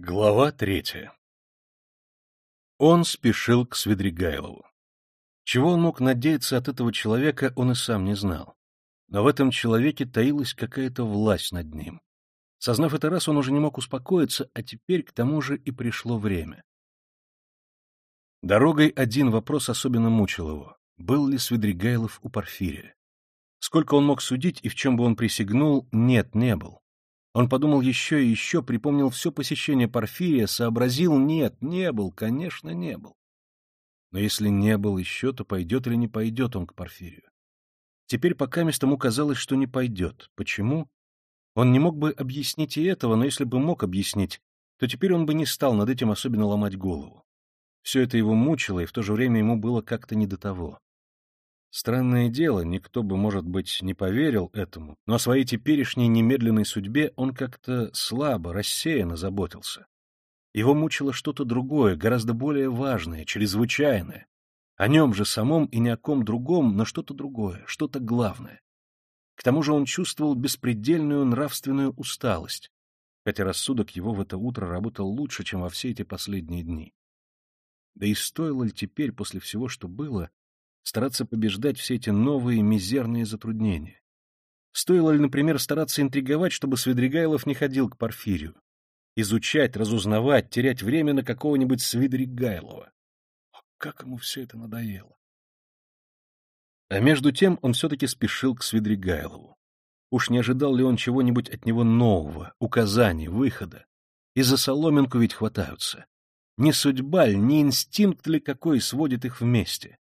Глава третья Он спешил к Свидригайлову. Чего он мог надеяться от этого человека, он и сам не знал. Но в этом человеке таилась какая-то власть над ним. Сознав это раз, он уже не мог успокоиться, а теперь к тому же и пришло время. Дорогой один вопрос особенно мучил его. Был ли Свидригайлов у Порфирия? Сколько он мог судить и в чем бы он присягнул, нет, не был. Он подумал еще и еще, припомнил все посещение Порфирия, сообразил — нет, не был, конечно, не был. Но если не был еще, то пойдет или не пойдет он к Порфирию? Теперь пока ему казалось, что не пойдет. Почему? Он не мог бы объяснить и этого, но если бы мог объяснить, то теперь он бы не стал над этим особенно ломать голову. Все это его мучило, и в то же время ему было как-то не до того. Странное дело, никто бы, может быть, не поверил этому, но о своей теперешней немедленной судьбе он как-то слабо, рассеянно заботился. Его мучило что-то другое, гораздо более важное, чрезвычайное. О нем же самом и ни о ком другом, но что-то другое, что-то главное. К тому же он чувствовал беспредельную нравственную усталость, хотя рассудок его в это утро работал лучше, чем во все эти последние дни. Да и стоило ли теперь, после всего, что было, стараться побеждать все эти новые мизерные затруднения? Стоило ли, например, стараться интриговать, чтобы Свидригайлов не ходил к Порфирию? Изучать, разузнавать, терять время на какого-нибудь Свидригайлова? Как ему все это надоело! А между тем он все-таки спешил к Свидригайлову. Уж не ожидал ли он чего-нибудь от него нового, указаний, выхода? И за соломинку ведь хватаются. Не судьба ли, не инстинкт ли какой сводит их вместе?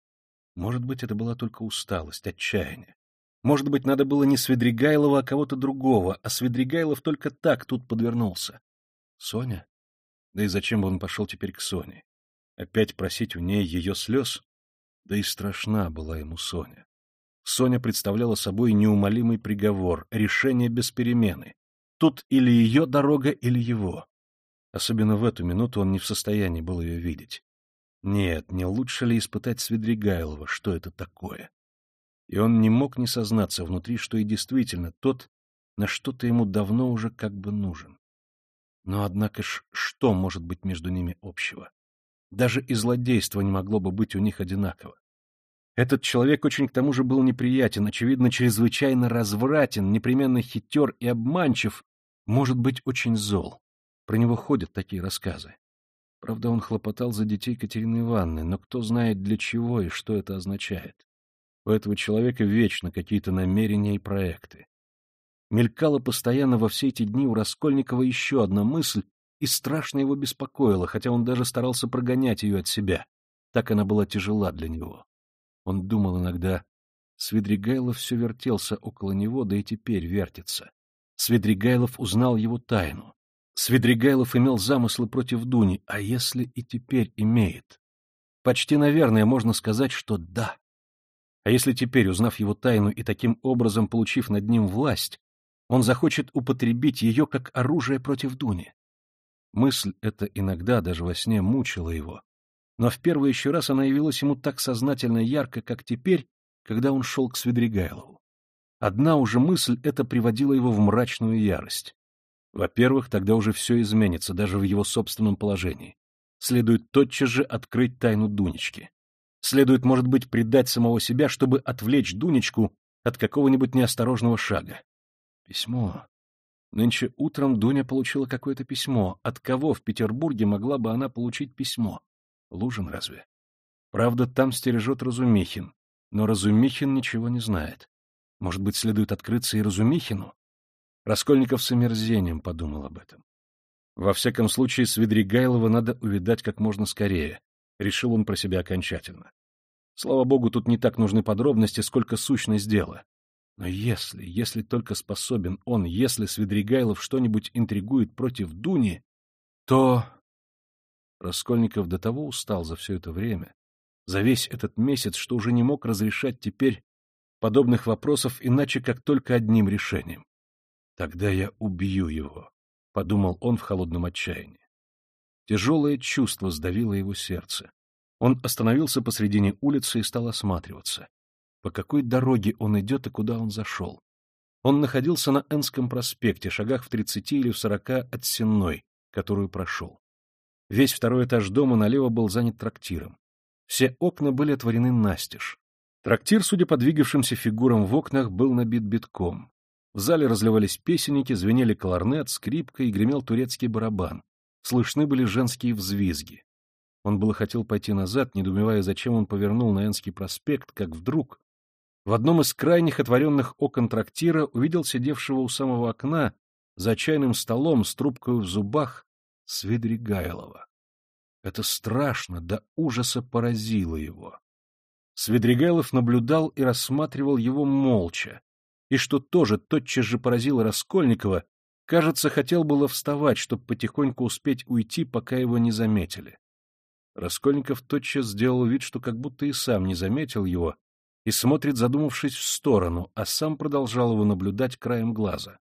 Может быть, это была только усталость, отчаяние. Может быть, надо было не Свидригайлова, а кого-то другого, а Свидригайлов только так тут подвернулся. Соня? Да и зачем бы он пошел теперь к Соне? Опять просить у ней ее слез? Да и страшна была ему Соня. Соня представляла собой неумолимый приговор, решение без перемены. Тут или ее дорога, или его. Особенно в эту минуту он не в состоянии был ее видеть. Нет, не лучше ли испытать Свидригайлова, что это такое? И он не мог не сознаться внутри, что и действительно тот, на что-то ему давно уже как бы нужен. Но однако ж, что может быть между ними общего? Даже и злодейство не могло бы быть у них одинаково. Этот человек очень к тому же был неприятен, очевидно, чрезвычайно развратен, непременно хитер и обманчив, может быть, очень зол. Про него ходят такие рассказы. Правда, он хлопотал за детей Катерины Ивановны, но кто знает для чего и что это означает. У этого человека вечно какие-то намерения и проекты. Мелькала постоянно во все эти дни у Раскольникова еще одна мысль, и страшно его беспокоила, хотя он даже старался прогонять ее от себя. Так она была тяжела для него. Он думал иногда, Свидригайлов все вертелся около него, да и теперь вертится. Свидригайлов узнал его тайну. Свидригайлов имел замыслы против Дуни, а если и теперь имеет? Почти, наверное, можно сказать, что да. А если теперь, узнав его тайну и таким образом получив над ним власть, он захочет употребить ее как оружие против Дуни? Мысль эта иногда даже во сне мучила его. Но в первый еще раз она явилась ему так сознательно ярко, как теперь, когда он шел к Свидригайлову. Одна уже мысль эта приводила его в мрачную ярость. Во-первых, тогда уже все изменится, даже в его собственном положении. Следует тотчас же открыть тайну Дунечки. Следует, может быть, предать самого себя, чтобы отвлечь Дунечку от какого-нибудь неосторожного шага. Письмо. Нынче утром Дуня получила какое-то письмо. От кого в Петербурге могла бы она получить письмо? Лужин разве? Правда, там стережет Разумихин. Но Разумихин ничего не знает. Может быть, следует открыться и Разумихину? Раскольников с омерзением подумал об этом. Во всяком случае, Свидригайлова надо увидать как можно скорее, решил он про себя окончательно. Слава богу, тут не так нужны подробности, сколько сущность дела. Но если, если только способен он, если Свидригайлов что-нибудь интригует против Дуни, то... Раскольников до того устал за все это время, за весь этот месяц, что уже не мог разрешать теперь подобных вопросов иначе, как только одним решением. Тогда я убью его, — подумал он в холодном отчаянии. Тяжелое чувство сдавило его сердце. Он остановился посредине улицы и стал осматриваться. По какой дороге он идет и куда он зашел? Он находился на Энском проспекте, шагах в тридцати или в сорока от Сенной, которую прошел. Весь второй этаж дома налево был занят трактиром. Все окна были отворены настежь. Трактир, судя по двигавшимся фигурам в окнах, был набит битком. В зале разливались песенники, звенели кларнет, скрипка и гремел турецкий барабан. Слышны были женские взвизги. Он было хотел пойти назад, недоумевая, зачем он повернул на Энский проспект, как вдруг в одном из крайних отворенных окон трактира увидел сидевшего у самого окна за чайным столом с трубкой в зубах Свидригайлова. Это страшно, до ужаса поразило его. Свидригайлов наблюдал и рассматривал его молча, и что тоже тотчас же поразило Раскольникова, кажется, хотел было вставать, чтобы потихоньку успеть уйти, пока его не заметили. Раскольников тотчас сделал вид, что как будто и сам не заметил его, и смотрит, задумавшись в сторону, а сам продолжал его наблюдать краем глаза.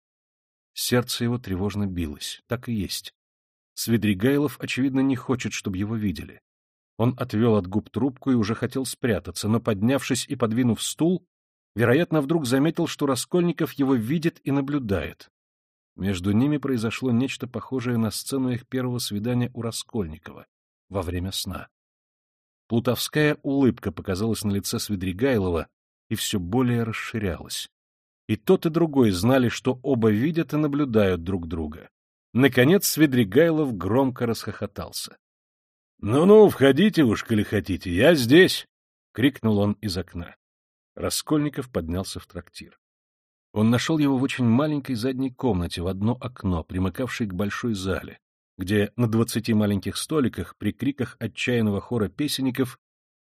Сердце его тревожно билось. Так и есть. Свидригайлов, очевидно, не хочет, чтобы его видели. Он отвел от губ трубку и уже хотел спрятаться, но, поднявшись и подвинув стул, вероятно, вдруг заметил, что Раскольников его видит и наблюдает. Между ними произошло нечто похожее на сцену их первого свидания у Раскольникова во время сна. Плутовская улыбка показалась на лице Свидригайлова и все более расширялась. И тот, и другой знали, что оба видят и наблюдают друг друга. Наконец Свидригайлов громко расхохотался. «Ну — Ну-ну, входите уж, коли хотите, я здесь! — крикнул он из окна. Раскольников поднялся в трактир. Он нашел его в очень маленькой задней комнате в одно окно, примыкавшей к большой зале, где на двадцати маленьких столиках при криках отчаянного хора песенников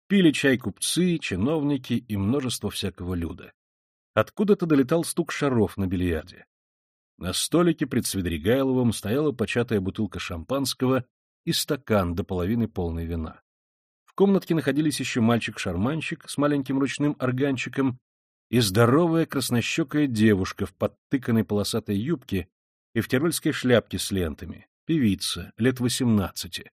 пили чай купцы, чиновники и множество всякого люда. Откуда-то долетал стук шаров на бильярде. На столике пред Свидригайловым стояла початая бутылка шампанского и стакан до половины полной вина. Комнатке находились еще мальчик-шарманщик с маленьким ручным органчиком и здоровая краснощекая девушка в подтыканной полосатой юбке и в тирольской шляпке с лентами, певица, лет восемнадцати,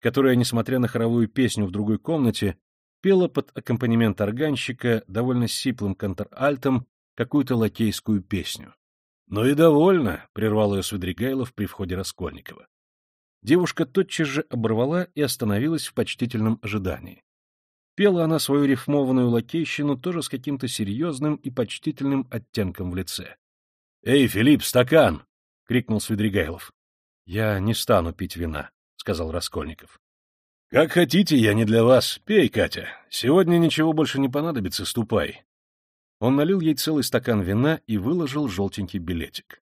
которая, несмотря на хоровую песню в другой комнате, пела под аккомпанемент органщика довольно сиплым контральтом какую-то лакейскую песню. — Ну и довольно, — прервал ее Свидригайлов при входе Раскольникова. Девушка тотчас же оборвала и остановилась в почтительном ожидании. Пела она свою рифмованную лакейщину тоже с каким-то серьезным и почтительным оттенком в лице. — Эй, Филипп, стакан! — крикнул Свидригайлов. — Я не стану пить вина, — сказал Раскольников. — Как хотите, я не для вас. Пей, Катя. Сегодня ничего больше не понадобится, ступай. Он налил ей целый стакан вина и выложил желтенький билетик.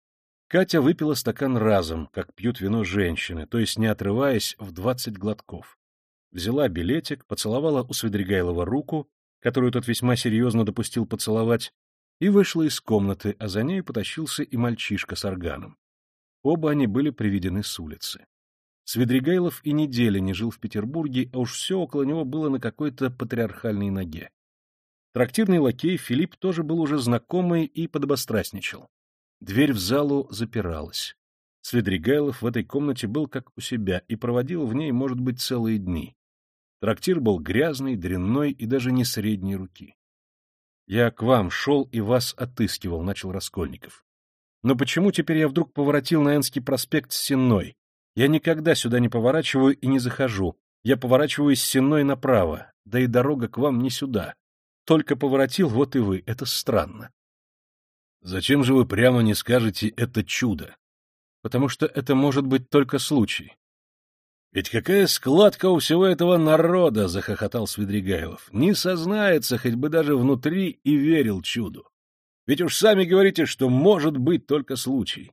Катя выпила стакан разом, как пьют вино женщины, то есть не отрываясь в двадцать глотков. Взяла билетик, поцеловала у Свидригайлова руку, которую тот весьма серьезно допустил поцеловать, и вышла из комнаты, а за ней потащился и мальчишка с органом. Оба они были приведены с улицы. Свидригайлов и недели не жил в Петербурге, а уж все около него было на какой-то патриархальной ноге. Трактирный лакей Филипп тоже был уже знакомый и подобострастничал. Дверь в залу запиралась. Свидригайлов в этой комнате был как у себя и проводил в ней, может быть, целые дни. Трактир был грязный, дрянной и даже не средней руки. — Я к вам шел и вас отыскивал, — начал Раскольников. Но почему теперь я вдруг поворотил на Энский проспект с Сенной? Я никогда сюда не поворачиваю и не захожу. Я поворачиваю с Сенной направо, да и дорога к вам не сюда. Только поворотил, вот и вы. Это странно. Зачем же вы прямо не скажете «это чудо»? Потому что это может быть только случай. Ведь какая складка у всего этого народа, — захохотал Свидригайлов. Не сознается, хоть бы даже внутри, и верил чуду. Ведь уж сами говорите, что может быть только случай.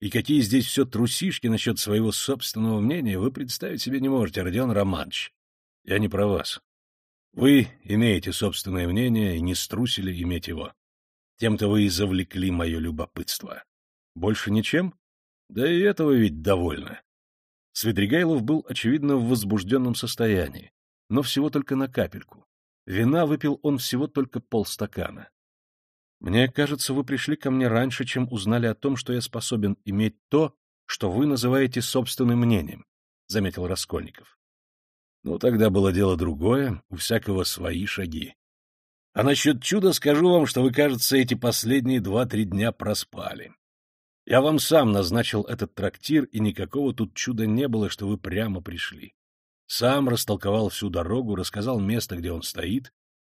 И какие здесь все трусишки насчет своего собственного мнения, вы представить себе не можете, Родион Романович. Я не про вас. Вы имеете собственное мнение и не струсили иметь его. Тем-то вы и завлекли мое любопытство. Больше ничем? Да и этого ведь довольно. Свидригайлов был, очевидно, в возбужденном состоянии, но всего только на капельку. Вина выпил он всего только полстакана. Мне кажется, вы пришли ко мне раньше, чем узнали о том, что я способен иметь то, что вы называете собственным мнением, — заметил Раскольников. Ну, тогда было дело другое, у всякого свои шаги. А насчет чуда скажу вам, что вы, кажется, эти последние два-три дня проспали. Я вам сам назначил этот трактир, и никакого тут чуда не было, что вы прямо пришли. Сам растолковал всю дорогу, рассказал место, где он стоит,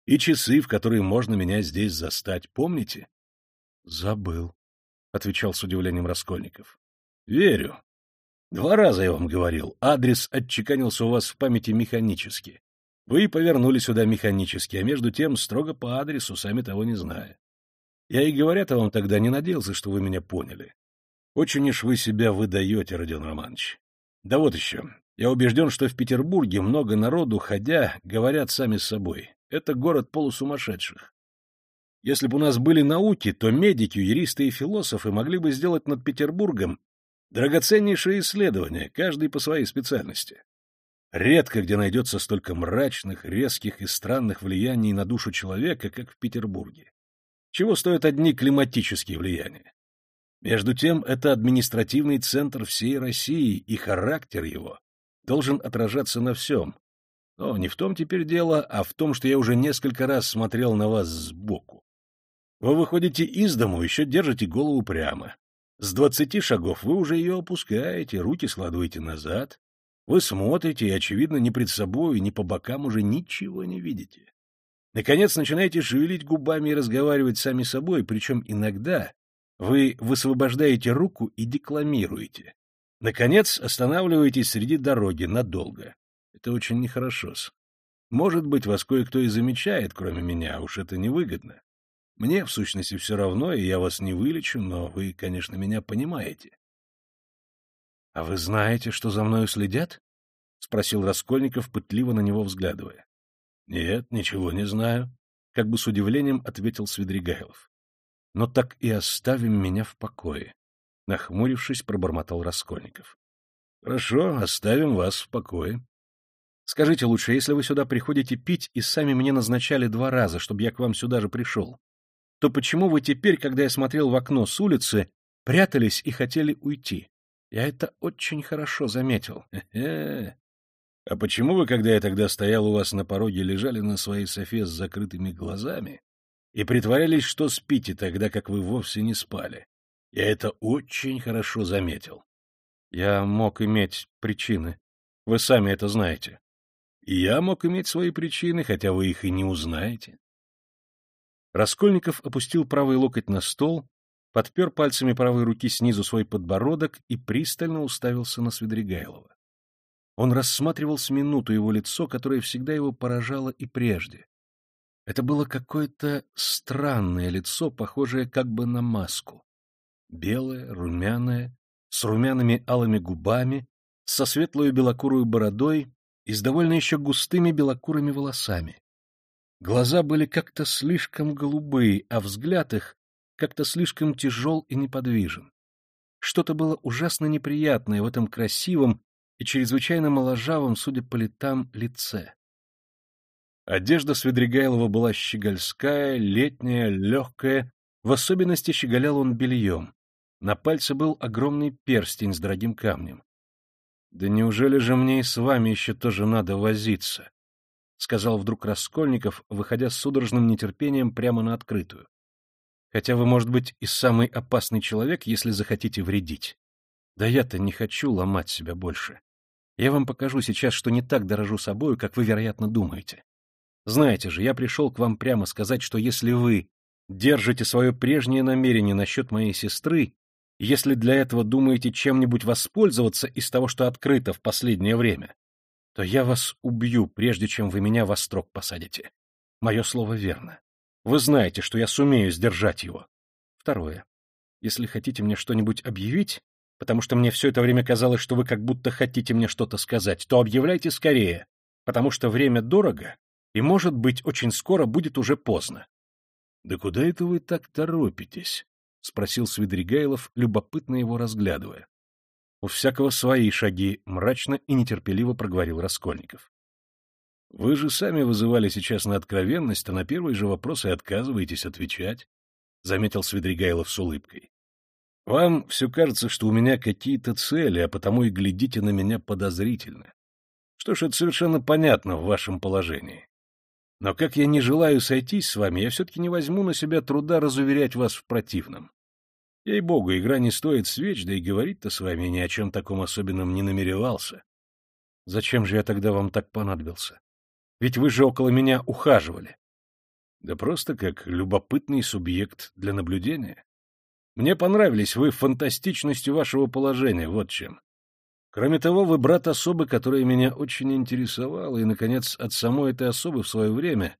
и часы, в которые можно меня здесь застать. Помните? — Забыл, — отвечал с удивлением Раскольников. — Верю. Два раза я вам говорил, адрес отчеканился у вас в памяти механически. Вы повернули сюда механически, а между тем строго по адресу, сами того не зная. Я и говоря-то вам тогда не надеялся, что вы меня поняли. Очень уж вы себя выдаете, Родион Романович. Да вот еще. Я убежден, что в Петербурге много народу, ходя, говорят сами с собой. Это город полусумасшедших. Если бы у нас были науки, то медики, юристы и философы могли бы сделать над Петербургом драгоценнейшие исследования, каждый по своей специальности. Редко где найдется столько мрачных, резких и странных влияний на душу человека, как в Петербурге. Чего стоят одни климатические влияния? Между тем, это административный центр всей России, и характер его должен отражаться на всем. Но не в том теперь дело, а в том, что я уже несколько раз смотрел на вас сбоку. Вы выходите из дому, еще держите голову прямо. С двадцати шагов вы уже ее опускаете, руки складываете назад. Вы смотрите и, очевидно, ни пред собой, ни по бокам уже ничего не видите. Наконец начинаете шевелить губами и разговаривать сами собой, причем иногда вы высвобождаете руку и декламируете. Наконец останавливаетесь среди дороги надолго. Это очень нехорошо. Может быть, вас кое-кто и замечает, кроме меня, а уж это невыгодно. Мне, в сущности, все равно, и я вас не вылечу, но вы, конечно, меня понимаете. — А вы знаете, что за мною следят? — спросил Раскольников, пытливо на него взглядывая. — Нет, ничего не знаю, — как бы с удивлением ответил Свидригайлов. — Но так и оставим меня в покое, — нахмурившись, пробормотал Раскольников. — Хорошо, оставим вас в покое. Скажите лучше, если вы сюда приходите пить и сами мне назначали два раза, чтобы я к вам сюда же пришел, то почему вы теперь, когда я смотрел в окно с улицы, прятались и хотели уйти? Я это очень хорошо заметил. Хе -хе. А почему вы, когда я тогда стоял у вас на пороге, лежали на своей софе с закрытыми глазами и притворялись, что спите, тогда как вы вовсе не спали? Я это очень хорошо заметил. Я мог иметь причины. Вы сами это знаете. И я мог иметь свои причины, хотя вы их и не узнаете. Раскольников опустил правый локоть на стол, подпер пальцами правой руки снизу свой подбородок и пристально уставился на Свидригайлова. Он рассматривал с минуту его лицо, которое всегда его поражало и прежде. Это было какое-то странное лицо, похожее как бы на маску. Белое, румяное, с румяными алыми губами, со светлой белокурой бородой и с довольно еще густыми белокурыми волосами. Глаза были как-то слишком голубые, а взгляд их как-то слишком тяжел и неподвижен. Что-то было ужасно неприятное в этом красивом и чрезвычайно моложавом, судя по летам, лице. Одежда Свидригайлова была щегольская, летняя, легкая, в особенности щеголял он бельем. На пальце был огромный перстень с дорогим камнем. Да неужели же мне и с вами еще тоже надо возиться? — сказал вдруг Раскольников, выходя с судорожным нетерпением прямо на открытую. — Хотя вы, может быть, и самый опасный человек, если захотите вредить. Да я-то не хочу ломать себя больше. Я вам покажу сейчас, что не так дорожу собою, как вы, вероятно, думаете. Знаете же, я пришел к вам прямо сказать, что если вы держите свое прежнее намерение насчет моей сестры, если для этого думаете чем-нибудь воспользоваться из того, что открыто в последнее время, то я вас убью, прежде чем вы меня во строк посадите. Мое слово верно. Вы знаете, что я сумею сдержать его. Второе. Если хотите мне что-нибудь объявить, потому что мне все это время казалось, что вы как будто хотите мне что-то сказать, то объявляйте скорее, потому что время дорого, и, может быть, очень скоро будет уже поздно. — Да куда это вы так торопитесь? — спросил Свидригайлов, любопытно его разглядывая. — У всякого свои шаги, — мрачно и нетерпеливо проговорил Раскольников. — Вы же сами вызывали сейчас на откровенность, а на первые же вопросы отказываетесь отвечать, — заметил Свидригайлов с улыбкой. — Вам все кажется, что у меня какие-то цели, а потому и глядите на меня подозрительно. Что ж, это совершенно понятно в вашем положении. Но как я не желаю сойтись с вами, я все-таки не возьму на себя труда разуверять вас в противном. Ей-богу, игра не стоит свеч, да и говорить-то с вами ни о чем таком особенном не намеревался. Зачем же я тогда вам так понадобился? Ведь вы же около меня ухаживали. Да просто как любопытный субъект для наблюдения. Мне понравились вы фантастичностью вашего положения, вот чем. Кроме того, вы брат особы, которая меня очень интересовала, и, наконец, от самой этой особы в свое время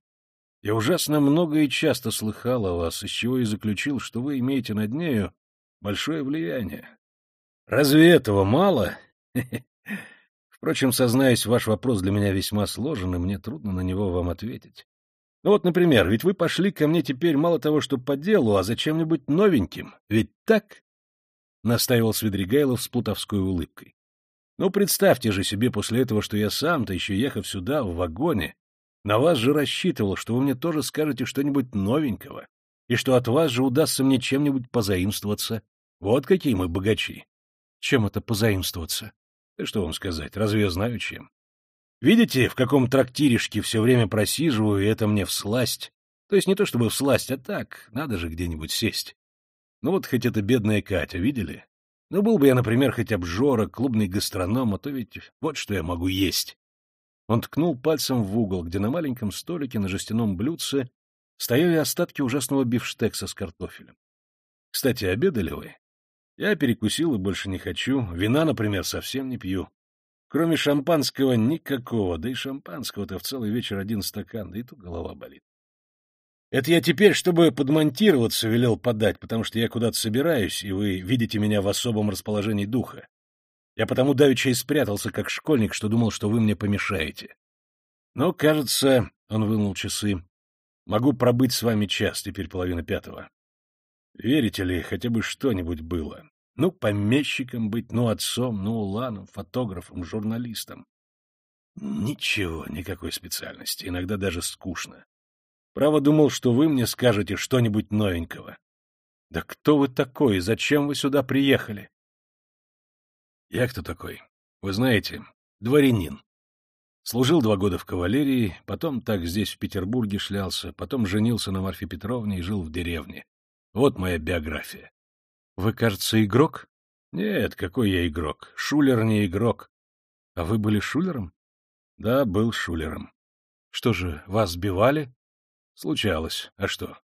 я ужасно много и часто слыхал о вас, из чего и заключил, что вы имеете над нею большое влияние. Разве этого мало? Впрочем, сознаюсь, ваш вопрос для меня весьма сложен, и мне трудно на него вам ответить. Ну вот, например, ведь вы пошли ко мне теперь мало того, что по делу, а за чем-нибудь новеньким. Ведь так? — настаивал Свидригайлов с плутовской улыбкой. Ну, представьте же себе после этого, что я сам-то, еще ехав сюда, в вагоне, на вас же рассчитывал, что вы мне тоже скажете что-нибудь новенького, и что от вас же удастся мне чем-нибудь позаимствоваться. Вот какие мы богачи. Чем это позаимствоваться? Да что вам сказать, разве я знаю чем? Видите, в каком трактиришке все время просиживаю, и это мне всласть. То есть не то чтобы всласть, а так, надо же где-нибудь сесть. Ну вот хоть эта бедная Катя, видели? Ну был бы я, например, хоть обжора, клубный гастроном, а то ведь вот что я могу есть. Он ткнул пальцем в угол, где на маленьком столике на жестяном блюдце стояли остатки ужасного бифштекса с картофелем. Кстати, обедали вы? Я перекусил и больше не хочу. Вина, например, совсем не пью. Кроме шампанского никакого, да и шампанского-то в целый вечер один стакан, да и то голова болит. Это я теперь, чтобы подмонтироваться, велел подать, потому что я куда-то собираюсь, и вы видите меня в особом расположении духа. Я потому давеча и спрятался, как школьник, что думал, что вы мне помешаете. Но, кажется, — он вынул часы, — могу пробыть с вами час, теперь половина пятого. Верите ли, хотя бы что-нибудь было? Ну, помещиком быть, ну, отцом, ну, уланом, фотографом, журналистом. Ничего, никакой специальности, иногда даже скучно. Право думал, что вы мне скажете что-нибудь новенького. Да кто вы такой, зачем вы сюда приехали? Я кто такой? Вы знаете, дворянин. Служил два года в кавалерии, потом так здесь, в Петербурге, шлялся, потом женился на Марфе Петровне и жил в деревне. Вот моя биография. Вы, кажется, игрок? Нет, какой я игрок. Шулер не игрок. А вы были шулером? Да, был шулером. Что же, вас сбивали? Случалось. А что?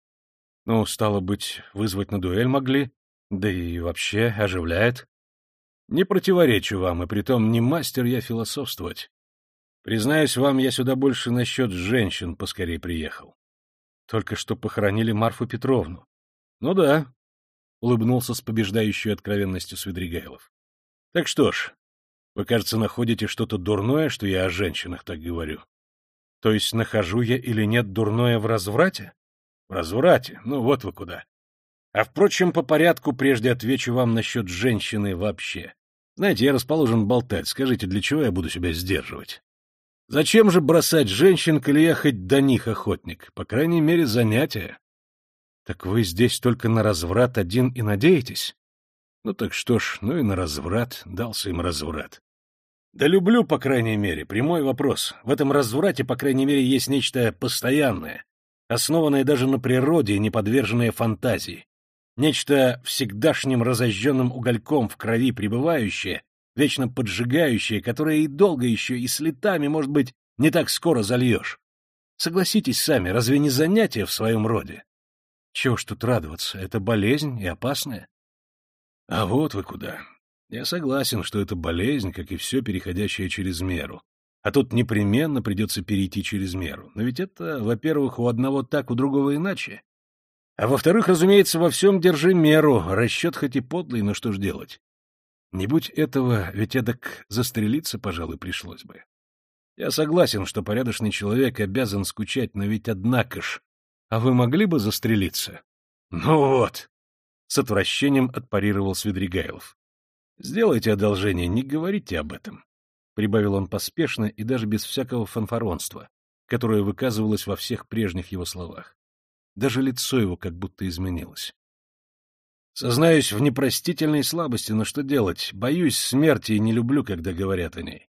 Ну, стало быть, вызвать на дуэль могли? Да и вообще оживляет. Не противоречу вам, и притом не мастер я философствовать. Признаюсь вам, я сюда больше насчет женщин поскорее приехал. Только что похоронили Марфу Петровну. — Ну да, — улыбнулся с побеждающей откровенностью Свидригайлов. — Так что ж, вы, кажется, находите что-то дурное, что я о женщинах так говорю. — То есть нахожу я или нет дурное в разврате? — В разврате? Ну вот вы куда. А, впрочем, по порядку прежде отвечу вам насчет женщины вообще. Знаете, я расположен болтать. Скажите, для чего я буду себя сдерживать? Зачем же бросать женщин, коли я хоть до них охотник? По крайней мере, занятие. Так вы здесь только на разврат один и надеетесь? Ну так что ж, ну и на разврат, дался им разврат. Да люблю, по крайней мере, прямой вопрос. В этом разврате, по крайней мере, есть нечто постоянное, основанное даже на природе и не подверженное фантазии. Нечто всегдашним разожженным угольком в крови пребывающее, вечно поджигающее, которое и долго еще, и с летами, может быть, не так скоро зальешь. Согласитесь сами, разве не занятие в своем роде? Чего ж тут радоваться? Это болезнь и опасная. А вот вы куда. Я согласен, что это болезнь, как и все переходящее через меру. А тут непременно придется перейти через меру. Но ведь это, во-первых, у одного так, у другого иначе. А во-вторых, разумеется, во всем держи меру. Расчет хоть и подлый, но что ж делать? Не будь этого, ведь эдак застрелиться, пожалуй, пришлось бы. Я согласен, что порядочный человек обязан скучать, но ведь однако ж а вы могли бы застрелиться? — Ну вот! — с отвращением отпарировал Свидригайлов. — Сделайте одолжение, не говорите об этом. Прибавил он поспешно и даже без всякого фанфаронства, которое выказывалось во всех прежних его словах. Даже лицо его как будто изменилось. Сознаюсь в непростительной слабости, но что делать? Боюсь смерти и не люблю, когда говорят о ней.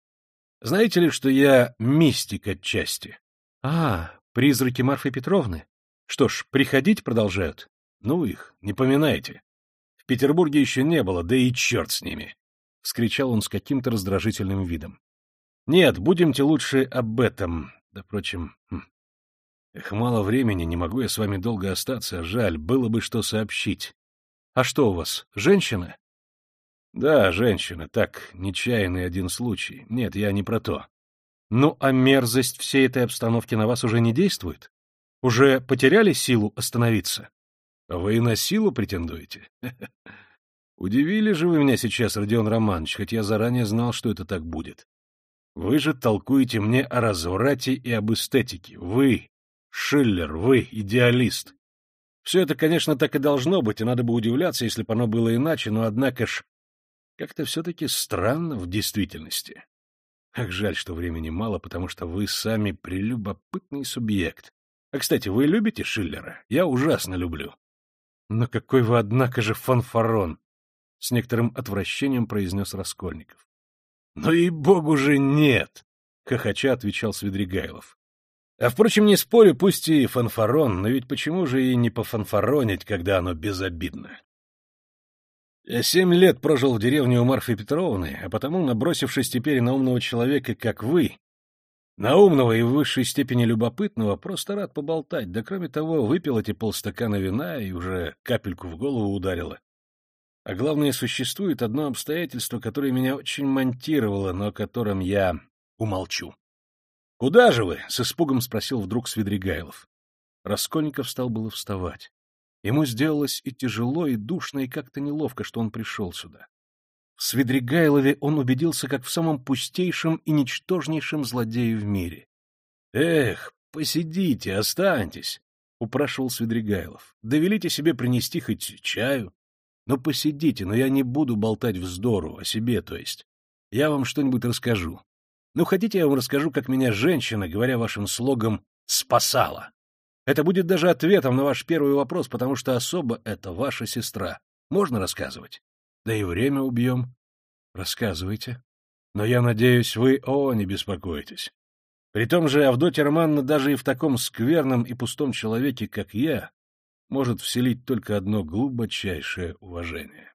Знаете ли, что я мистик отчасти? — А, призраки Марфы Петровны? Что ж, приходить продолжают? Ну их, не поминайте. В Петербурге еще не было, да и черт с ними! — вскричал он с каким-то раздражительным видом. — Нет, будемте лучше об этом. Да, впрочем, хм. эх, мало времени, не могу я с вами долго остаться, жаль, было бы что сообщить. А что у вас, женщина? — Да, женщина, так, нечаянный один случай. Нет, я не про то. Ну, а мерзость всей этой обстановки на вас уже не действует? Уже потеряли силу остановиться? Вы на силу претендуете? Удивили же вы меня сейчас, Родион Романович, хоть я заранее знал, что это так будет. Вы же толкуете мне о разврате и об эстетике. Вы, Шиллер, вы, идеалист. Все это, конечно, так и должно быть, и надо бы удивляться, если бы оно было иначе, но, однако ж, как-то все-таки странно в действительности. Ах, жаль, что времени мало, потому что вы сами прелюбопытный субъект. А, кстати, вы любите Шиллера? Я ужасно люблю. Но какой вы, однако же, фанфарон! С некоторым отвращением произнес Раскольников. Ну и богу же нет! Хохоча отвечал Свидригайлов. А, впрочем, не спорю, пусть и фанфарон, но ведь почему же и не пофанфаронить, когда оно безобидно? Я семь лет прожил в деревне у Марфы Петровны, а потому, набросившись теперь на умного человека, как вы, на умного и в высшей степени любопытного, просто рад поболтать, да кроме того, выпил эти полстакана вина и уже капельку в голову ударило. А главное, существует одно обстоятельство, которое меня очень монтировало, но о котором я умолчу. — Куда же вы? — с испугом спросил вдруг Свидригайлов. Раскольников стал было вставать. Ему сделалось и тяжело, и душно, и как-то неловко, что он пришел сюда. В Свидригайлове он убедился как в самом пустейшем и ничтожнейшем злодее в мире. — Эх, посидите, останьтесь, — упрашивал Свидригайлов. — Довелите себе принести хоть чаю. Но посидите, но я не буду болтать вздору, о себе, то есть. Я вам что-нибудь расскажу. Ну, хотите, я вам расскажу, как меня женщина, говоря вашим слогом, спасала? Это будет даже ответом на ваш первый вопрос, потому что особо это ваша сестра. Можно рассказывать? Да и время убьем. Рассказывайте. Но я надеюсь, вы, о, не беспокойтесь. При том же Авдотья Романовна даже и в таком скверном и пустом человеке, как я, может вселить только одно глубочайшее уважение.